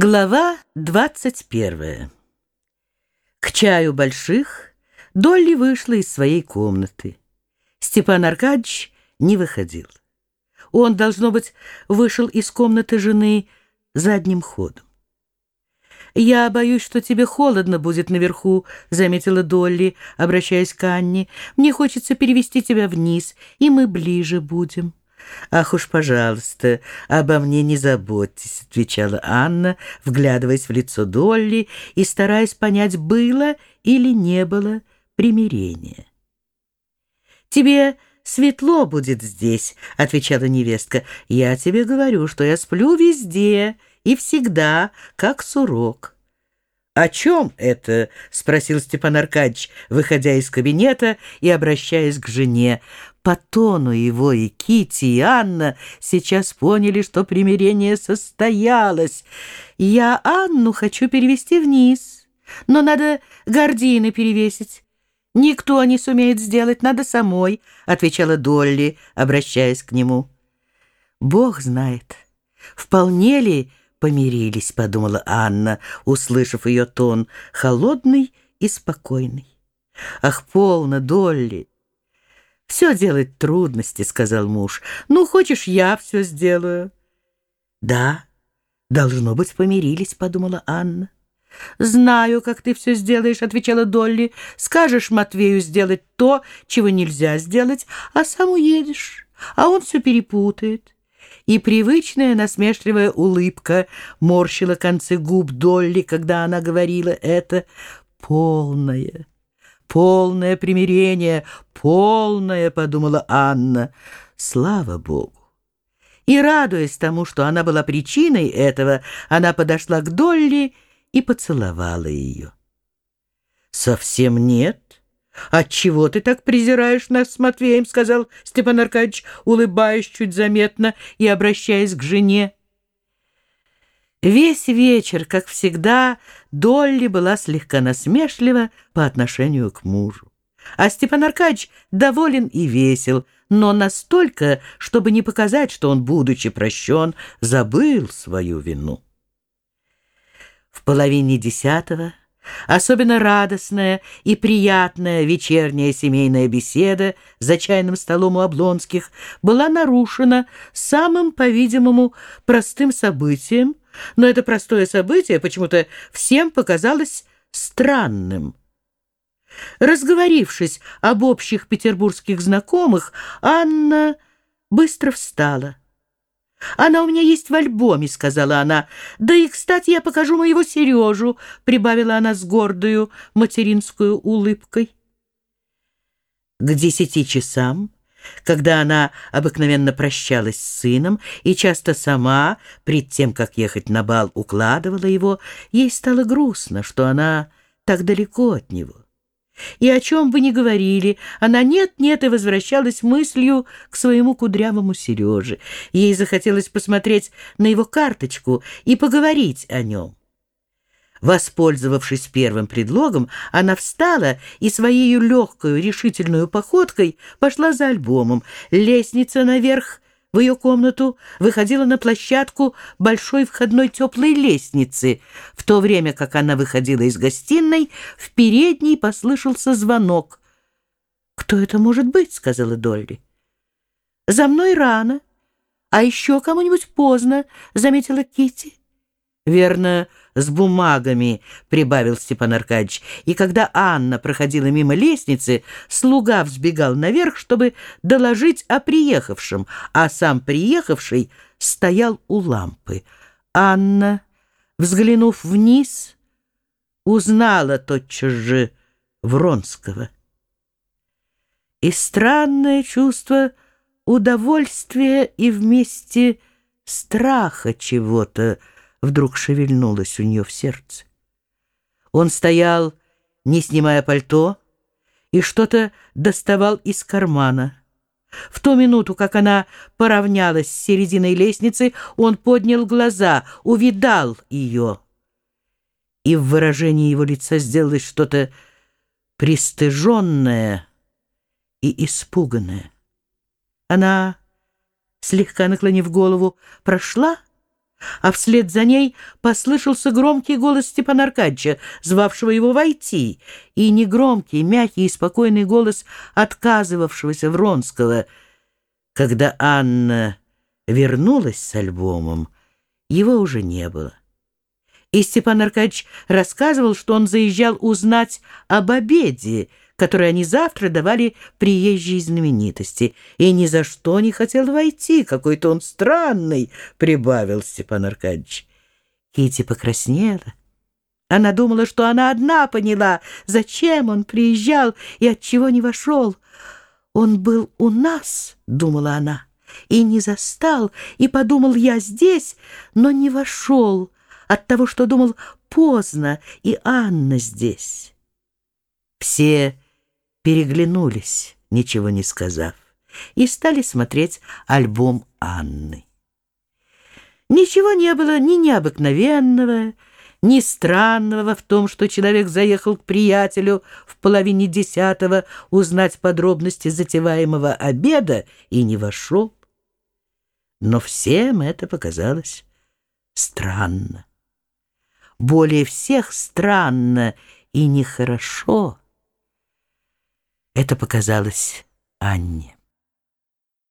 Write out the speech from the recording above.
Глава двадцать первая. К чаю больших Долли вышла из своей комнаты. Степан Аркадьевич не выходил. Он, должно быть, вышел из комнаты жены задним ходом. «Я боюсь, что тебе холодно будет наверху», — заметила Долли, обращаясь к Анне. «Мне хочется перевести тебя вниз, и мы ближе будем». «Ах уж, пожалуйста, обо мне не заботьтесь», — отвечала Анна, вглядываясь в лицо Долли и стараясь понять, было или не было примирения. «Тебе светло будет здесь», — отвечала невестка. «Я тебе говорю, что я сплю везде и всегда, как сурок». «О чем это?» — спросил Степан Аркадьевич, выходя из кабинета и обращаясь к жене. По тону его и Кити, и Анна сейчас поняли, что примирение состоялось. «Я Анну хочу перевести вниз, но надо гордины перевесить». «Никто не сумеет сделать, надо самой», — отвечала Долли, обращаясь к нему. «Бог знает, вполне ли помирились», — подумала Анна, услышав ее тон, холодный и спокойный. «Ах, полно, Долли!» «Все делать трудности», — сказал муж. «Ну, хочешь, я все сделаю». «Да, должно быть, помирились», — подумала Анна. «Знаю, как ты все сделаешь», — отвечала Долли. «Скажешь Матвею сделать то, чего нельзя сделать, а сам уедешь, а он все перепутает» и привычная насмешливая улыбка морщила концы губ Долли, когда она говорила это полное. Полное примирение, полное, подумала Анна. Слава Богу! И, радуясь тому, что она была причиной этого, она подошла к Долли и поцеловала ее. «Совсем нет», «Отчего ты так презираешь нас с Матвеем?» — сказал Степан Аркадьевич, улыбаясь чуть заметно и обращаясь к жене. Весь вечер, как всегда, Долли была слегка насмешлива по отношению к мужу. А Степан Аркадьевич доволен и весел, но настолько, чтобы не показать, что он, будучи прощен, забыл свою вину. В половине десятого Особенно радостная и приятная вечерняя семейная беседа за чайным столом у Облонских была нарушена самым, по-видимому, простым событием, но это простое событие почему-то всем показалось странным. Разговорившись об общих петербургских знакомых, Анна быстро встала. «Она у меня есть в альбоме», — сказала она. «Да и, кстати, я покажу моего Сережу», — прибавила она с гордою материнскую улыбкой. К десяти часам, когда она обыкновенно прощалась с сыном и часто сама, пред тем, как ехать на бал, укладывала его, ей стало грустно, что она так далеко от него. И о чем бы ни говорили, она нет-нет и возвращалась мыслью к своему кудрявому Сереже. Ей захотелось посмотреть на его карточку и поговорить о нем. Воспользовавшись первым предлогом, она встала и своей легкой решительной походкой пошла за альбомом. Лестница наверх в ее комнату выходила на площадку большой входной теплой лестницы. В то время, как она выходила из гостиной, в передней послышался звонок. «Кто это может быть?» — сказала Долли. «За мной рано, а еще кому-нибудь поздно», — заметила Кити. «Верно, с бумагами», — прибавил Степан Аркадьевич. И когда Анна проходила мимо лестницы, слуга взбегал наверх, чтобы доложить о приехавшем, а сам приехавший стоял у лампы. Анна, взглянув вниз, узнала тотчас же Вронского. И странное чувство удовольствия и вместе страха чего-то — вдруг шевельнулось у нее в сердце. Он стоял, не снимая пальто, и что-то доставал из кармана. В ту минуту, как она поравнялась с серединой лестницы, он поднял глаза, увидал ее. И в выражении его лица сделалось что-то пристыженное и испуганное. Она, слегка наклонив голову, прошла а вслед за ней послышался громкий голос Степана Аркадьевича, звавшего его войти, и негромкий, мягкий и спокойный голос отказывавшегося Вронского. Когда Анна вернулась с альбомом, его уже не было. И Степан Аркадьевич рассказывал, что он заезжал узнать об обеде, который они завтра давали приезжей знаменитости, и ни за что не хотел войти. Какой-то он странный, — прибавил Степан Аркадьевич. Кити покраснела. Она думала, что она одна поняла, зачем он приезжал и от чего не вошел. «Он был у нас», — думала она, — «и не застал, и подумал, я здесь, но не вошел» от того, что думал поздно, и Анна здесь. Все переглянулись, ничего не сказав, и стали смотреть альбом Анны. Ничего не было ни необыкновенного, ни странного в том, что человек заехал к приятелю в половине десятого узнать подробности затеваемого обеда и не вошел. Но всем это показалось странно более всех странно и нехорошо. Это показалось Анне.